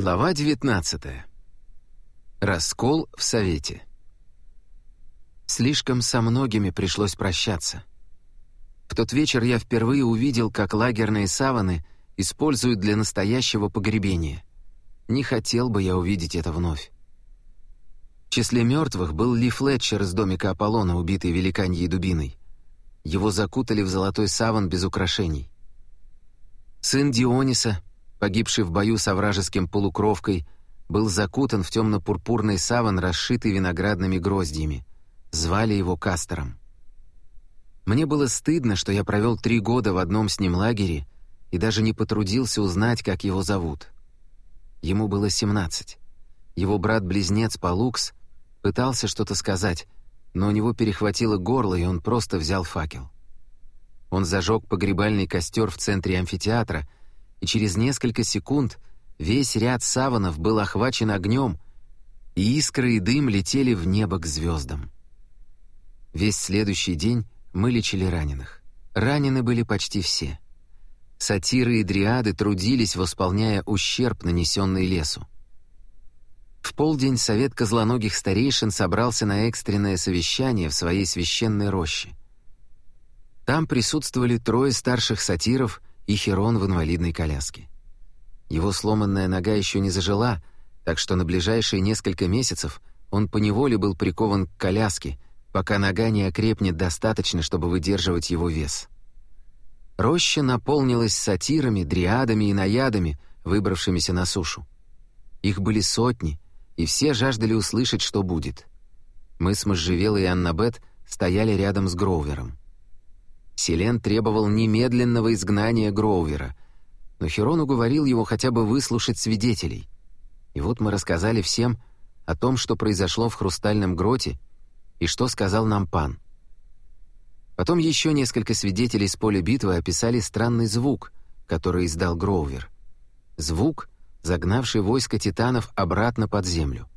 Глава 19. Раскол в Совете. Слишком со многими пришлось прощаться. В тот вечер я впервые увидел, как лагерные саваны используют для настоящего погребения. Не хотел бы я увидеть это вновь. В числе мертвых был Ли Флетчер из домика Аполлона, убитый великаньей дубиной. Его закутали в золотой саван без украшений. Сын Диониса, погибший в бою с вражеским полукровкой, был закутан в темно-пурпурный саван, расшитый виноградными гроздьями. Звали его Кастером. Мне было стыдно, что я провел три года в одном с ним лагере и даже не потрудился узнать, как его зовут. Ему было 17. Его брат-близнец Палукс пытался что-то сказать, но у него перехватило горло, и он просто взял факел. Он зажег погребальный костер в центре амфитеатра — и через несколько секунд весь ряд саванов был охвачен огнем, и искры и дым летели в небо к звездам. Весь следующий день мы лечили раненых. Ранены были почти все. Сатиры и дриады трудились, восполняя ущерб, нанесенный лесу. В полдень совет козлоногих старейшин собрался на экстренное совещание в своей священной роще. Там присутствовали трое старших сатиров и Херон в инвалидной коляске. Его сломанная нога еще не зажила, так что на ближайшие несколько месяцев он поневоле был прикован к коляске, пока нога не окрепнет достаточно, чтобы выдерживать его вес. Роща наполнилась сатирами, дриадами и наядами, выбравшимися на сушу. Их были сотни, и все жаждали услышать, что будет. Мы с Можжевелой и Аннабет стояли рядом с Гроувером. Селен требовал немедленного изгнания Гроувера, но Херон уговорил его хотя бы выслушать свидетелей. И вот мы рассказали всем о том, что произошло в Хрустальном гроте и что сказал нам пан. Потом еще несколько свидетелей с поля битвы описали странный звук, который издал Гроувер. Звук, загнавший войско титанов обратно под землю.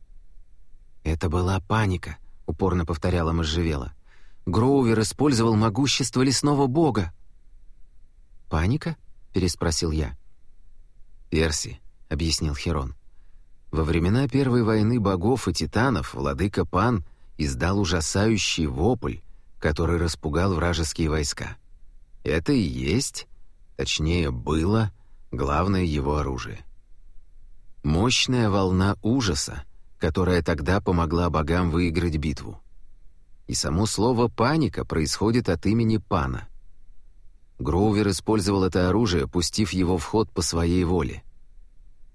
«Это была паника», — упорно повторяла Можжевела. Гроувер использовал могущество лесного бога. «Паника?» — переспросил я. «Перси», — объяснил Херон. «Во времена Первой войны богов и титанов владыка Пан издал ужасающий вопль, который распугал вражеские войска. Это и есть, точнее, было главное его оружие. Мощная волна ужаса, которая тогда помогла богам выиграть битву и само слово «паника» происходит от имени пана. Гроувер использовал это оружие, пустив его в ход по своей воле.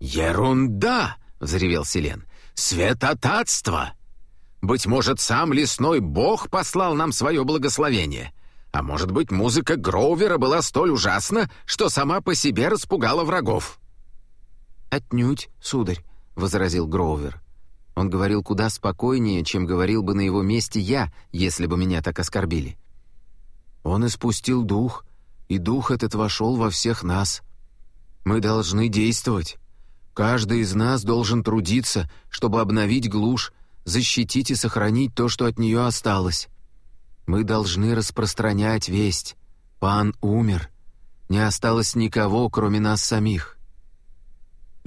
«Ерунда!» — взревел Селен. «Светотатство! Быть может, сам лесной бог послал нам свое благословение. А может быть, музыка Гроувера была столь ужасна, что сама по себе распугала врагов». «Отнюдь, сударь», — возразил Гроувер. Он говорил куда спокойнее, чем говорил бы на его месте я, если бы меня так оскорбили. Он испустил дух, и дух этот вошел во всех нас. Мы должны действовать. Каждый из нас должен трудиться, чтобы обновить глушь, защитить и сохранить то, что от нее осталось. Мы должны распространять весть. Пан умер. Не осталось никого, кроме нас самих.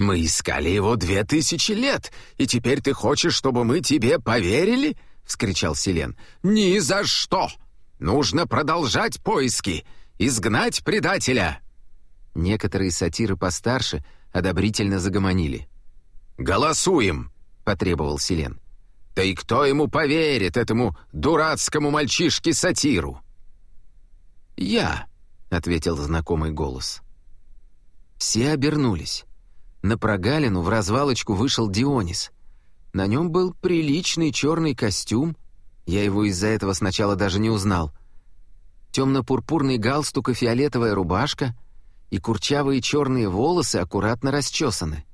«Мы искали его две тысячи лет, и теперь ты хочешь, чтобы мы тебе поверили?» — вскричал Селен. «Ни за что! Нужно продолжать поиски, изгнать предателя!» Некоторые сатиры постарше одобрительно загомонили. «Голосуем!» — потребовал Селен. «Да и кто ему поверит, этому дурацкому мальчишке-сатиру?» «Я», — ответил знакомый голос. Все обернулись. На прогалину в развалочку вышел Дионис. На нем был приличный черный костюм. Я его из-за этого сначала даже не узнал. Темно-пурпурный галстук и фиолетовая рубашка, и курчавые черные волосы аккуратно расчесаны.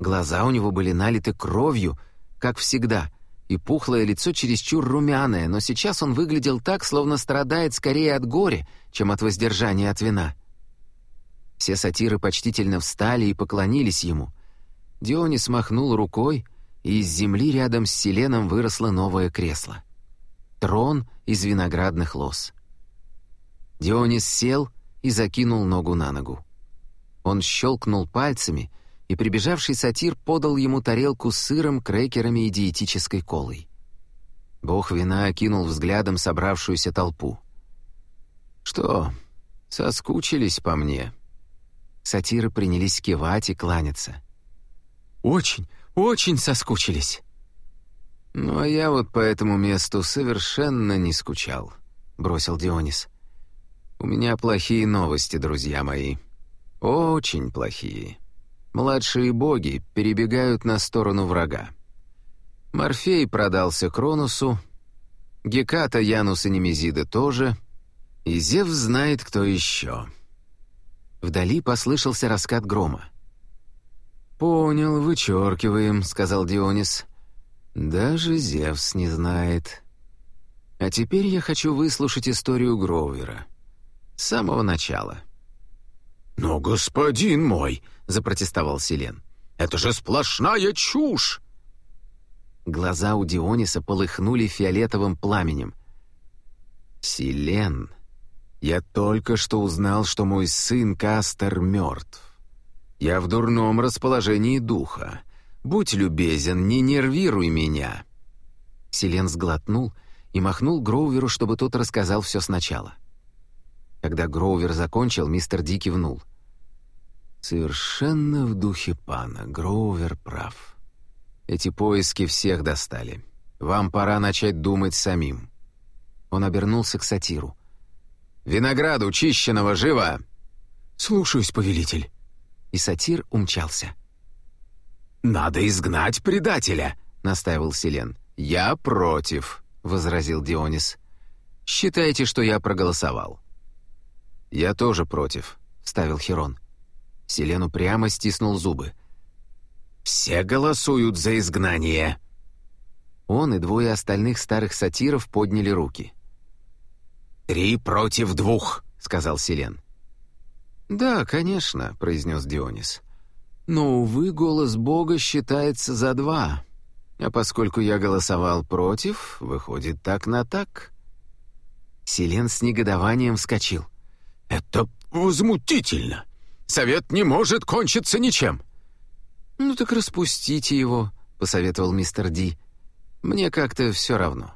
Глаза у него были налиты кровью, как всегда, и пухлое лицо чересчур румяное, но сейчас он выглядел так, словно страдает скорее от горя, чем от воздержания от вина. Все сатиры почтительно встали и поклонились ему. Дионис махнул рукой, и из земли рядом с Селеном выросло новое кресло. Трон из виноградных лоз. Дионис сел и закинул ногу на ногу. Он щелкнул пальцами, и прибежавший сатир подал ему тарелку с сыром, крекерами и диетической колой. Бог вина окинул взглядом собравшуюся толпу. «Что, соскучились по мне?» Сатиры принялись кивать и кланяться. «Очень, очень соскучились!» «Ну, а я вот по этому месту совершенно не скучал», — бросил Дионис. «У меня плохие новости, друзья мои. Очень плохие. Младшие боги перебегают на сторону врага. Морфей продался Кронусу, Геката, Янус и Немезида тоже, и Зев знает, кто еще». Вдали послышался раскат грома. «Понял, вычеркиваем», — сказал Дионис. Даже Зевс не знает. А теперь я хочу выслушать историю Гроувера. С самого начала. «Но, господин мой!» — запротестовал Селен. «Это же сплошная чушь!» Глаза у Диониса полыхнули фиолетовым пламенем. «Селен, я только что узнал, что мой сын Кастер мертв. Я в дурном расположении духа. Будь любезен, не нервируй меня». Селен сглотнул и махнул Гроуверу, чтобы тот рассказал все сначала. Когда Гроувер закончил, мистер Ди кивнул. «Совершенно в духе пана. Гроувер прав. Эти поиски всех достали. Вам пора начать думать самим». Он обернулся к сатиру. «Винограду чищенного живо!» «Слушаюсь, повелитель». И сатир умчался. «Надо изгнать предателя», — настаивал Селен. «Я против», — возразил Дионис. «Считайте, что я проголосовал». «Я тоже против», — вставил Херон. Селен упрямо стиснул зубы. «Все голосуют за изгнание». Он и двое остальных старых сатиров подняли руки. «Три против двух», — сказал Селен. «Да, конечно», — произнес Дионис. Но, увы, голос Бога считается за два. А поскольку я голосовал против, выходит так на так. Селен с негодованием вскочил. «Это возмутительно! Совет не может кончиться ничем!» «Ну так распустите его», — посоветовал мистер Ди. «Мне как-то все равно».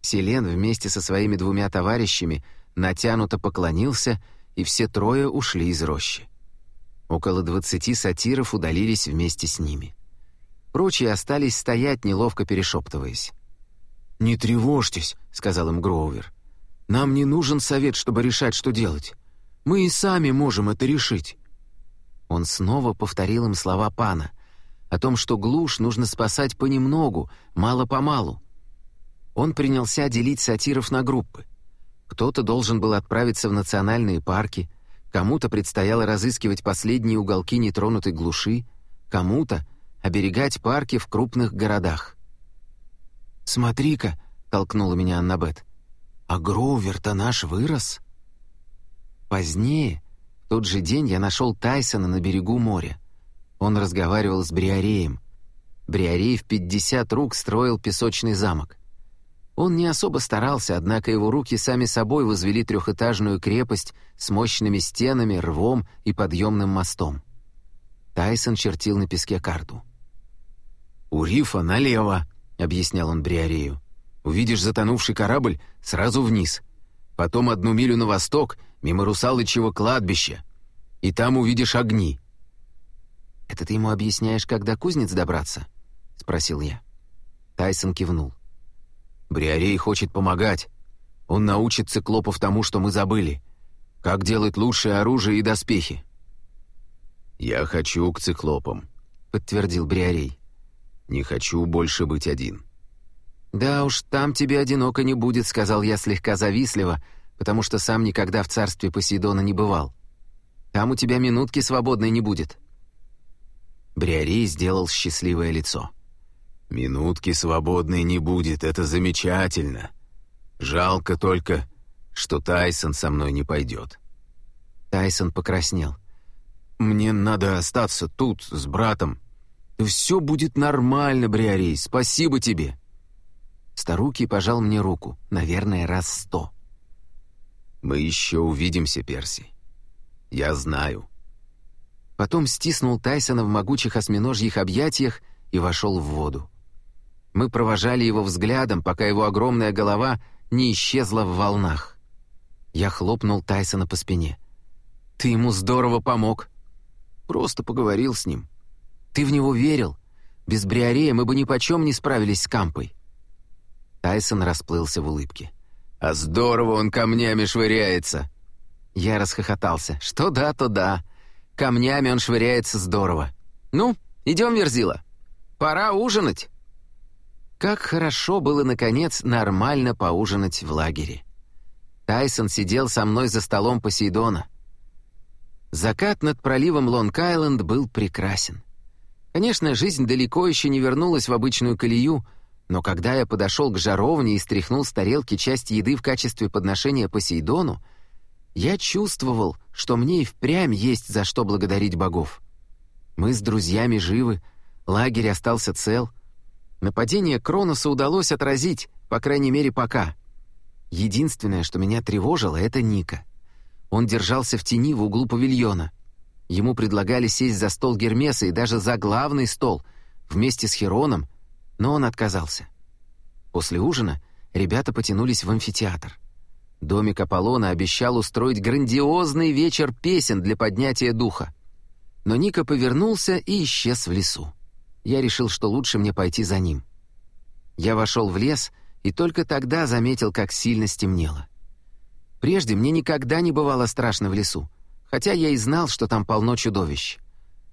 Селен вместе со своими двумя товарищами натянуто поклонился, и все трое ушли из рощи. Около двадцати сатиров удалились вместе с ними. Прочие остались стоять, неловко перешептываясь. «Не тревожьтесь», — сказал им Гроувер. «Нам не нужен совет, чтобы решать, что делать. Мы и сами можем это решить». Он снова повторил им слова пана о том, что глушь нужно спасать понемногу, мало-помалу. Он принялся делить сатиров на группы. Кто-то должен был отправиться в национальные парки — Кому-то предстояло разыскивать последние уголки нетронутой глуши, кому-то — оберегать парки в крупных городах. «Смотри-ка», — толкнула меня Аннабет, — «а Гроувер-то наш вырос». Позднее, в тот же день, я нашел Тайсона на берегу моря. Он разговаривал с Бриареем. Бриарей в 50 рук строил песочный замок. Он не особо старался, однако его руки сами собой возвели трехэтажную крепость с мощными стенами, рвом и подъемным мостом. Тайсон чертил на песке карту. «У рифа налево», — объяснял он Бриарею. «Увидишь затонувший корабль — сразу вниз. Потом одну милю на восток, мимо русалычьего кладбища. И там увидишь огни». «Это ты ему объясняешь, когда кузнец добраться?» — спросил я. Тайсон кивнул. Бриарей хочет помогать. Он научит циклопов тому, что мы забыли. Как делать лучшее оружие и доспехи. «Я хочу к циклопам», — подтвердил Бриарей. «Не хочу больше быть один». «Да уж, там тебе одиноко не будет», — сказал я слегка завистливо, потому что сам никогда в царстве Посейдона не бывал. «Там у тебя минутки свободной не будет». Бриарей сделал счастливое лицо. Минутки свободной не будет, это замечательно. Жалко только, что Тайсон со мной не пойдет. Тайсон покраснел. Мне надо остаться тут, с братом. Все будет нормально, Бриарей, спасибо тебе. Старуки пожал мне руку, наверное, раз сто. Мы еще увидимся, Перси. Я знаю. Потом стиснул Тайсона в могучих осьминожьих объятиях и вошел в воду. Мы провожали его взглядом, пока его огромная голова не исчезла в волнах. Я хлопнул Тайсона по спине. «Ты ему здорово помог». «Просто поговорил с ним». «Ты в него верил? Без Бриарея мы бы ни почем не справились с Кампой». Тайсон расплылся в улыбке. «А здорово он камнями швыряется!» Я расхохотался. «Что да, то да. Камнями он швыряется здорово. Ну, идем, Верзила. Пора ужинать». Как хорошо было, наконец, нормально поужинать в лагере. Тайсон сидел со мной за столом Посейдона. Закат над проливом Лонг-Айленд был прекрасен. Конечно, жизнь далеко еще не вернулась в обычную колею, но когда я подошел к жаровне и стряхнул с тарелки часть еды в качестве подношения Посейдону, я чувствовал, что мне и впрямь есть за что благодарить богов. Мы с друзьями живы, лагерь остался цел — Нападение Кроноса удалось отразить, по крайней мере, пока. Единственное, что меня тревожило, это Ника. Он держался в тени в углу павильона. Ему предлагали сесть за стол Гермеса и даже за главный стол, вместе с Хероном, но он отказался. После ужина ребята потянулись в амфитеатр. Домик Аполлона обещал устроить грандиозный вечер песен для поднятия духа. Но Ника повернулся и исчез в лесу я решил, что лучше мне пойти за ним. Я вошел в лес и только тогда заметил, как сильно стемнело. Прежде мне никогда не бывало страшно в лесу, хотя я и знал, что там полно чудовищ.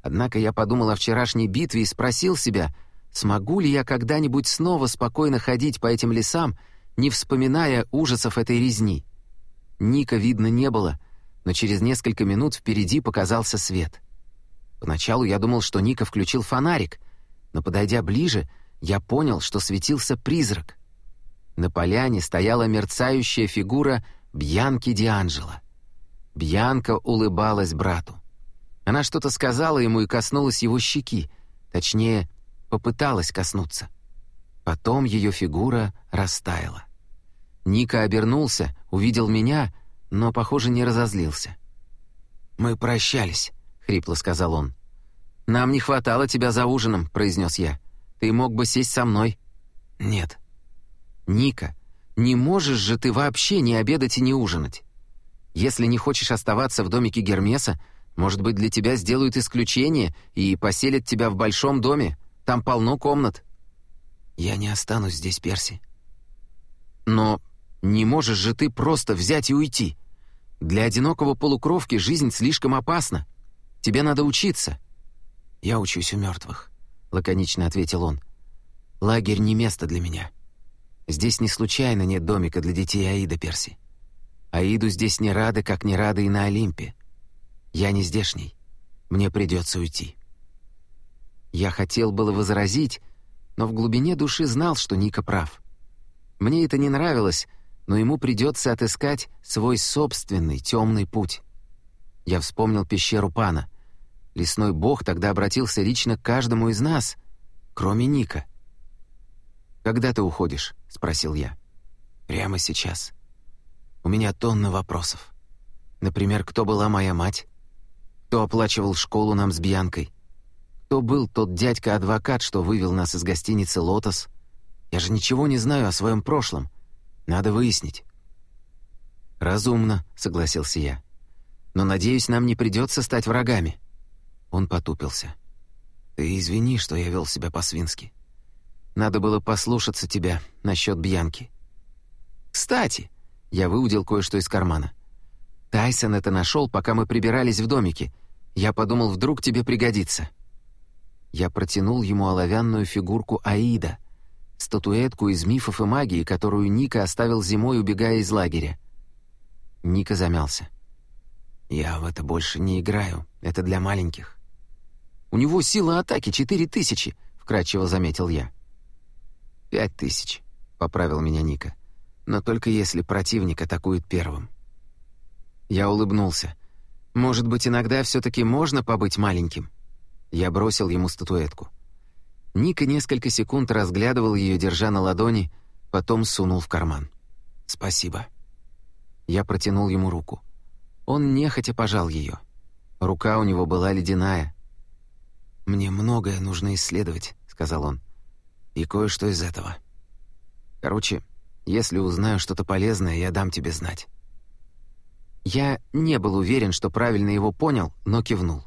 Однако я подумал о вчерашней битве и спросил себя, смогу ли я когда-нибудь снова спокойно ходить по этим лесам, не вспоминая ужасов этой резни. Ника видно не было, но через несколько минут впереди показался свет. Поначалу я думал, что Ника включил фонарик, но, подойдя ближе, я понял, что светился призрак. На поляне стояла мерцающая фигура Бьянки Дианджело. Бьянка улыбалась брату. Она что-то сказала ему и коснулась его щеки, точнее, попыталась коснуться. Потом ее фигура растаяла. Ника обернулся, увидел меня, но, похоже, не разозлился. «Мы прощались», — хрипло сказал он. «Нам не хватало тебя за ужином», — произнес я. «Ты мог бы сесть со мной». «Нет». «Ника, не можешь же ты вообще не обедать и не ужинать. Если не хочешь оставаться в домике Гермеса, может быть, для тебя сделают исключение и поселят тебя в большом доме. Там полно комнат». «Я не останусь здесь, Перси». «Но не можешь же ты просто взять и уйти. Для одинокого полукровки жизнь слишком опасна. Тебе надо учиться». «Я учусь у мертвых», — лаконично ответил он. «Лагерь не место для меня. Здесь не случайно нет домика для детей Аида Перси. Аиду здесь не рады, как не рады и на Олимпе. Я не здешний. Мне придется уйти». Я хотел было возразить, но в глубине души знал, что Ника прав. Мне это не нравилось, но ему придется отыскать свой собственный темный путь. Я вспомнил пещеру Пана — Лесной бог тогда обратился лично к каждому из нас, кроме Ника. «Когда ты уходишь?» — спросил я. «Прямо сейчас. У меня тонна вопросов. Например, кто была моя мать? Кто оплачивал школу нам с Бьянкой? Кто был тот дядька-адвокат, что вывел нас из гостиницы «Лотос»? Я же ничего не знаю о своем прошлом. Надо выяснить». «Разумно», — согласился я. «Но, надеюсь, нам не придется стать врагами». Он потупился. «Ты извини, что я вел себя по-свински. Надо было послушаться тебя насчет Бьянки. Кстати, я выудил кое-что из кармана. Тайсон это нашел, пока мы прибирались в домике. Я подумал, вдруг тебе пригодится». Я протянул ему оловянную фигурку Аида, статуэтку из мифов и магии, которую Ника оставил зимой, убегая из лагеря. Ника замялся. «Я в это больше не играю. Это для маленьких. У него сила атаки четыре тысячи», — вкратчиво заметил я. «Пять тысяч», — поправил меня Ника. «Но только если противник атакует первым». Я улыбнулся. «Может быть, иногда все-таки можно побыть маленьким?» Я бросил ему статуэтку. Ника несколько секунд разглядывал ее, держа на ладони, потом сунул в карман. «Спасибо». Я протянул ему руку. Он нехотя пожал ее. Рука у него была ледяная. «Мне многое нужно исследовать», — сказал он. «И кое-что из этого. Короче, если узнаю что-то полезное, я дам тебе знать». Я не был уверен, что правильно его понял, но кивнул.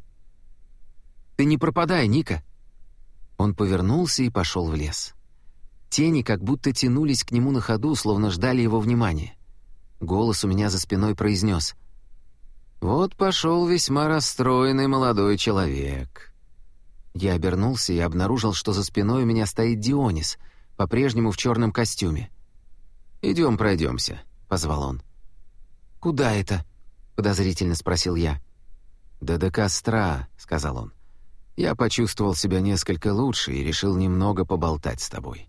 «Ты не пропадай, Ника!» Он повернулся и пошел в лес. Тени как будто тянулись к нему на ходу, словно ждали его внимания. Голос у меня за спиной произнес. «Вот пошел весьма расстроенный молодой человек». Я обернулся и обнаружил, что за спиной у меня стоит Дионис, по-прежнему в черном костюме. «Идем пройдемся», — позвал он. «Куда это?» — подозрительно спросил я. «Да до костра», — сказал он. «Я почувствовал себя несколько лучше и решил немного поболтать с тобой.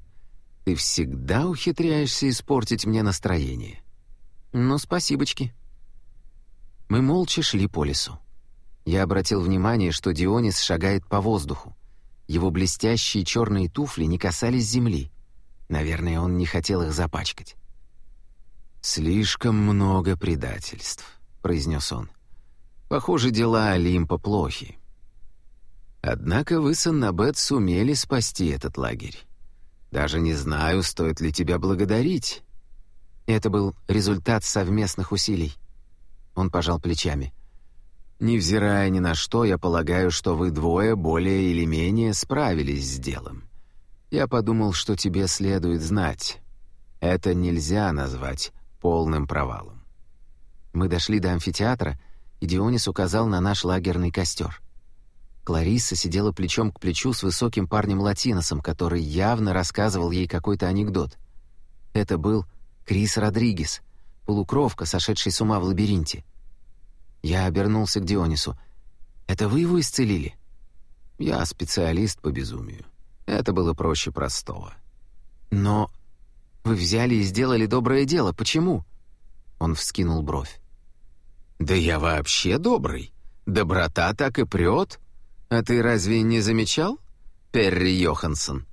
Ты всегда ухитряешься испортить мне настроение». «Ну, спасибочки». Мы молча шли по лесу. Я обратил внимание, что Дионис шагает по воздуху. Его блестящие черные туфли не касались земли. Наверное, он не хотел их запачкать. «Слишком много предательств», — произнес он. «Похоже, дела Олимпа плохи. Однако вы с Аннабет сумели спасти этот лагерь. Даже не знаю, стоит ли тебя благодарить. Это был результат совместных усилий. Он пожал плечами. «Невзирая ни на что, я полагаю, что вы двое более или менее справились с делом. Я подумал, что тебе следует знать. Это нельзя назвать полным провалом». Мы дошли до амфитеатра, и Дионис указал на наш лагерный костер. Кларисса сидела плечом к плечу с высоким парнем-латиносом, который явно рассказывал ей какой-то анекдот. Это был Крис Родригес, полукровка, сошедший с ума в лабиринте. Я обернулся к Дионису. «Это вы его исцелили?» «Я специалист по безумию. Это было проще простого». «Но вы взяли и сделали доброе дело. Почему?» Он вскинул бровь. «Да я вообще добрый. Доброта так и прет. А ты разве не замечал, Перри Йоханссон?»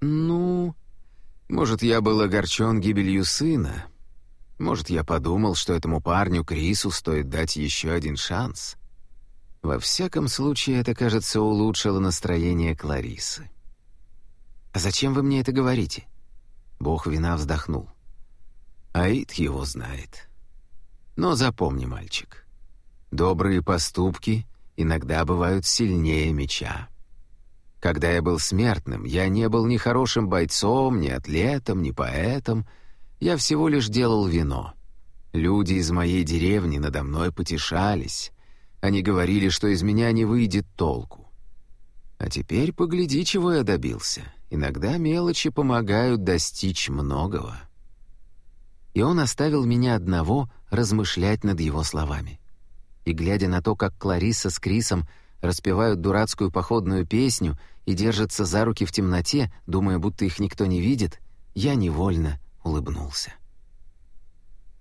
«Ну...» Может, я был огорчен гибелью сына. Может, я подумал, что этому парню Крису стоит дать еще один шанс. Во всяком случае, это, кажется, улучшило настроение Кларисы. «А зачем вы мне это говорите?» Бог вина вздохнул. «Аид его знает. Но запомни, мальчик, добрые поступки иногда бывают сильнее меча». Когда я был смертным, я не был ни хорошим бойцом, ни атлетом, ни поэтом. Я всего лишь делал вино. Люди из моей деревни надо мной потешались. Они говорили, что из меня не выйдет толку. А теперь погляди, чего я добился. Иногда мелочи помогают достичь многого. И он оставил меня одного размышлять над его словами. И глядя на то, как Клариса с Крисом распевают дурацкую походную песню и держатся за руки в темноте, думая, будто их никто не видит, я невольно улыбнулся.